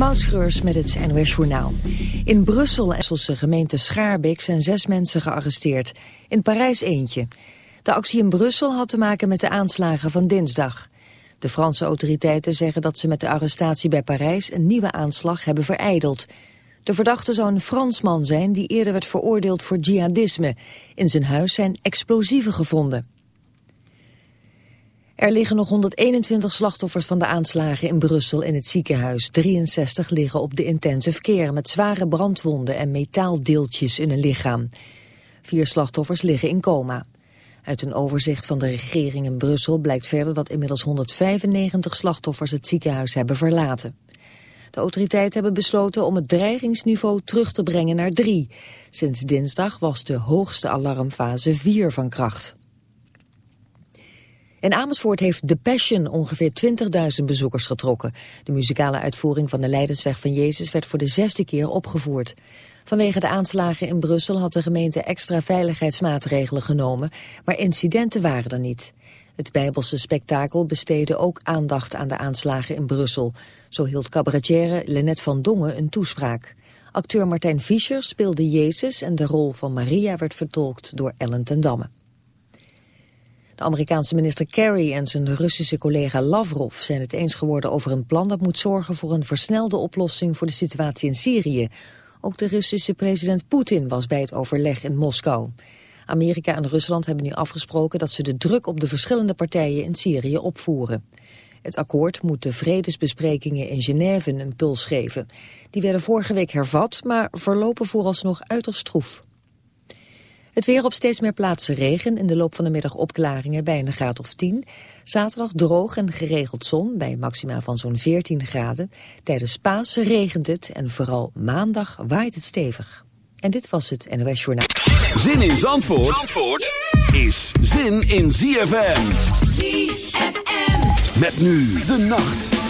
Moutschreurs met het NOS Journaal. In Brussel en de gemeente Schaarbeek zijn zes mensen gearresteerd. In Parijs eentje. De actie in Brussel had te maken met de aanslagen van dinsdag. De Franse autoriteiten zeggen dat ze met de arrestatie bij Parijs een nieuwe aanslag hebben vereideld. De verdachte zou een Fransman zijn die eerder werd veroordeeld voor jihadisme. In zijn huis zijn explosieven gevonden. Er liggen nog 121 slachtoffers van de aanslagen in Brussel in het ziekenhuis. 63 liggen op de intensive care met zware brandwonden en metaaldeeltjes in hun lichaam. Vier slachtoffers liggen in coma. Uit een overzicht van de regering in Brussel blijkt verder dat inmiddels 195 slachtoffers het ziekenhuis hebben verlaten. De autoriteiten hebben besloten om het dreigingsniveau terug te brengen naar 3. Sinds dinsdag was de hoogste alarmfase 4 van kracht. In Amersfoort heeft The Passion ongeveer 20.000 bezoekers getrokken. De muzikale uitvoering van de Leidensweg van Jezus werd voor de zesde keer opgevoerd. Vanwege de aanslagen in Brussel had de gemeente extra veiligheidsmaatregelen genomen, maar incidenten waren er niet. Het Bijbelse spektakel besteedde ook aandacht aan de aanslagen in Brussel. Zo hield cabaretière Lennet van Dongen een toespraak. Acteur Martijn Fischer speelde Jezus en de rol van Maria werd vertolkt door Ellen ten Damme. De Amerikaanse minister Kerry en zijn Russische collega Lavrov zijn het eens geworden over een plan dat moet zorgen voor een versnelde oplossing voor de situatie in Syrië. Ook de Russische president Poetin was bij het overleg in Moskou. Amerika en Rusland hebben nu afgesproken dat ze de druk op de verschillende partijen in Syrië opvoeren. Het akkoord moet de vredesbesprekingen in Genève een puls geven. Die werden vorige week hervat, maar verlopen vooralsnog uiterst stroef. Het weer op steeds meer plaatsen regen. In de loop van de middag opklaringen bij een graad of 10. Zaterdag droog en geregeld zon bij maxima van zo'n 14 graden. Tijdens Pasen regent het en vooral maandag waait het stevig. En dit was het NOS Journaal. Zin in Zandvoort, Zandvoort is zin in ZFM. ZFM. Met nu de nacht.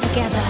together.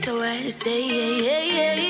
so I stay.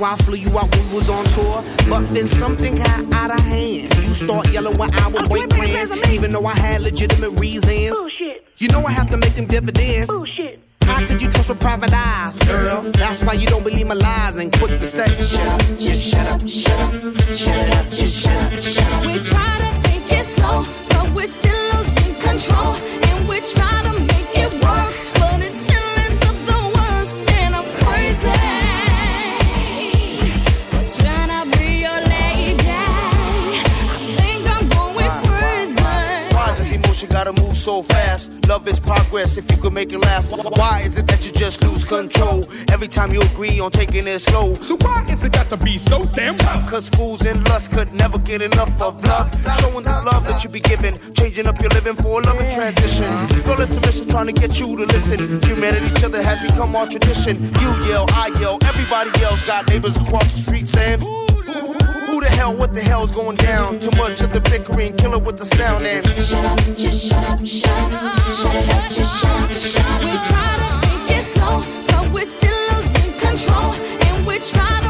why I flew you out when we was on tour. But then something got out of hand. You start yelling when I would break plans, even though I had legitimate reasons control. Every time you agree on taking it slow. So why is it got to be so damn tough? Cause fools and lust could never get enough of love. Showing the love that you be giving, changing up your living for a loving transition. Girl, it's a mission trying to get you to listen. Humanity, each other has become our tradition. You yell, I yell, everybody yells. Got neighbors across the street saying. Who the hell, what the hell's going down? Too much of the bickering, kill it with the sound and Shut up, just shut up, shut up, shut up, just shut up, shut up. We try to we're still losing control, and we're trying to.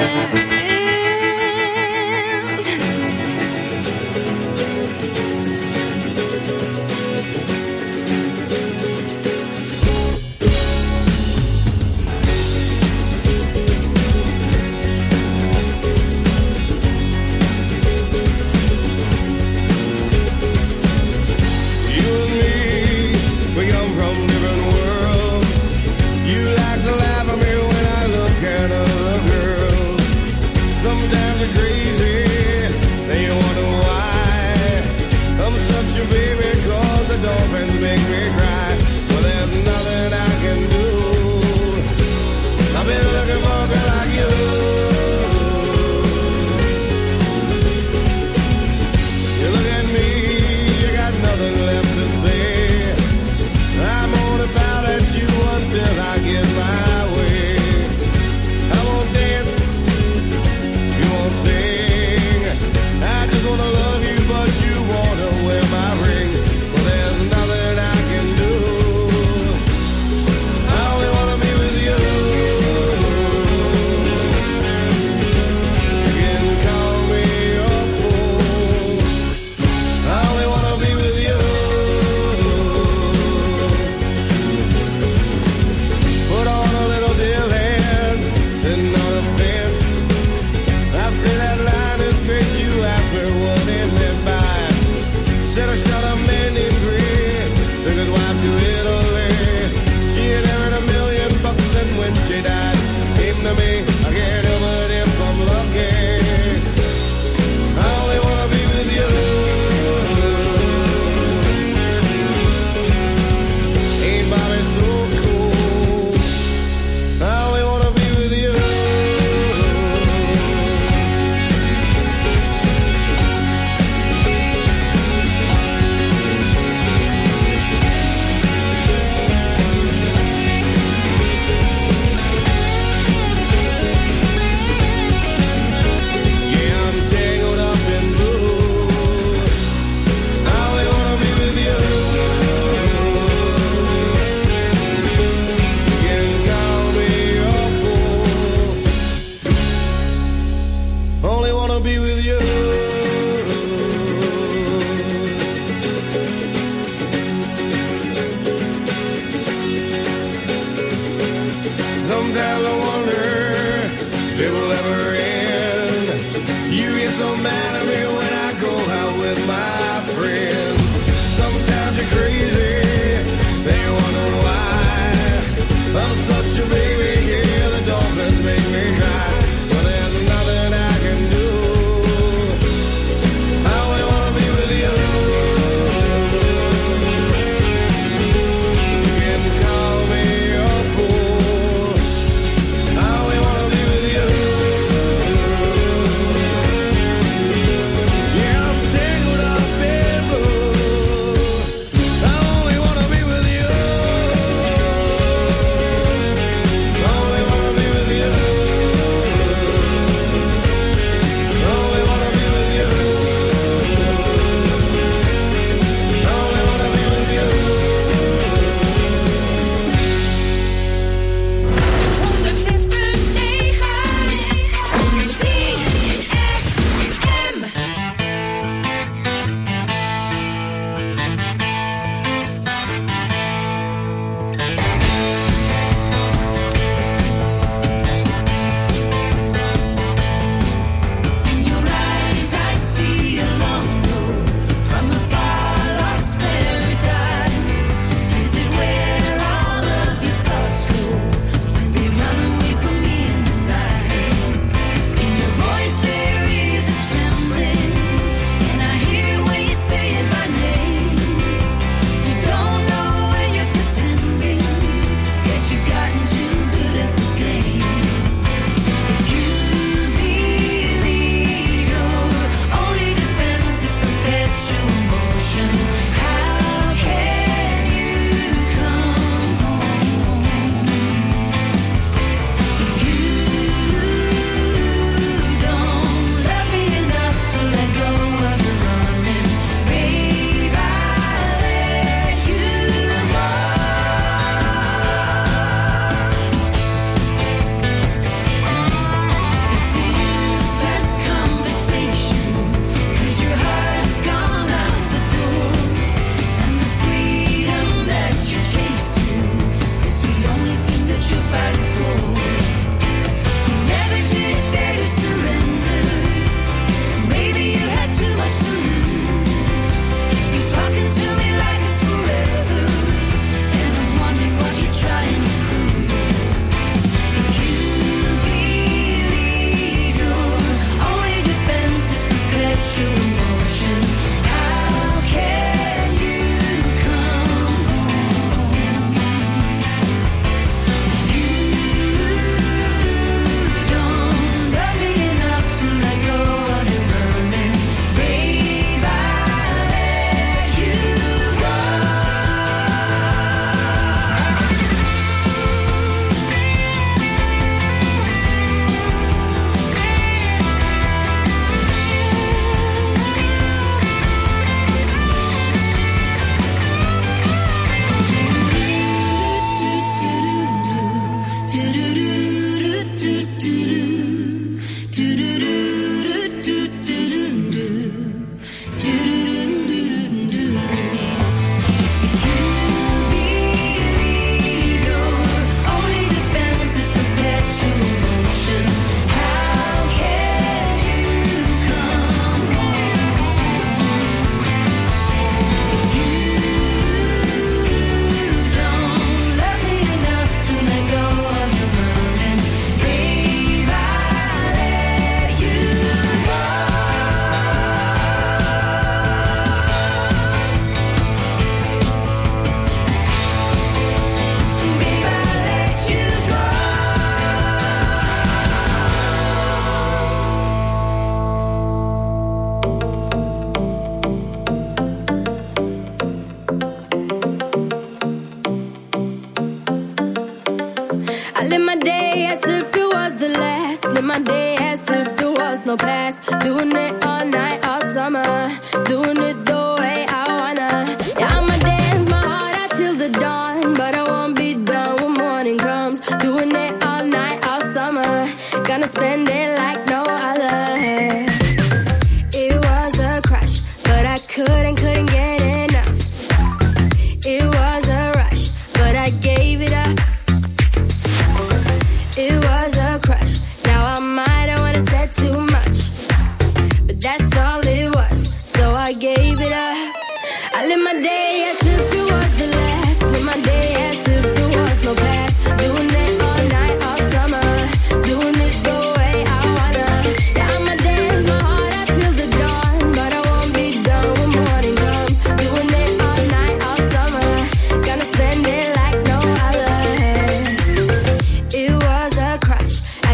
There.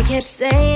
kept saying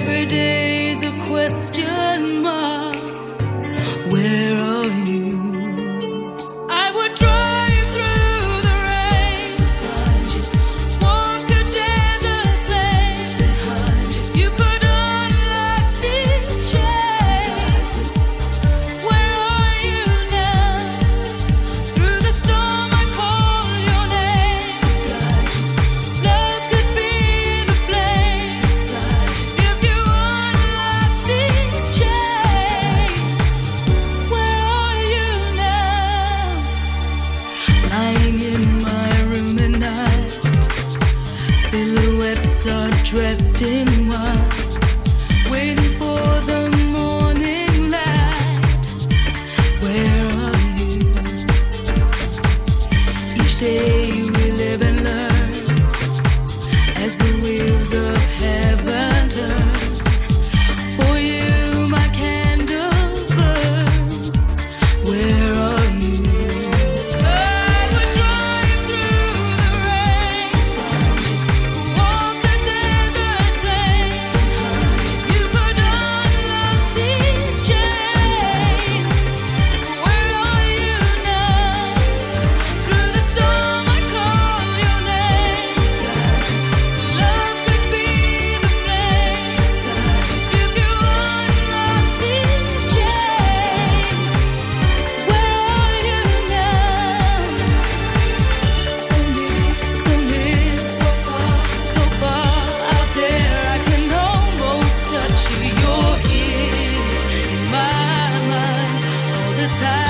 every day's a question mark. time.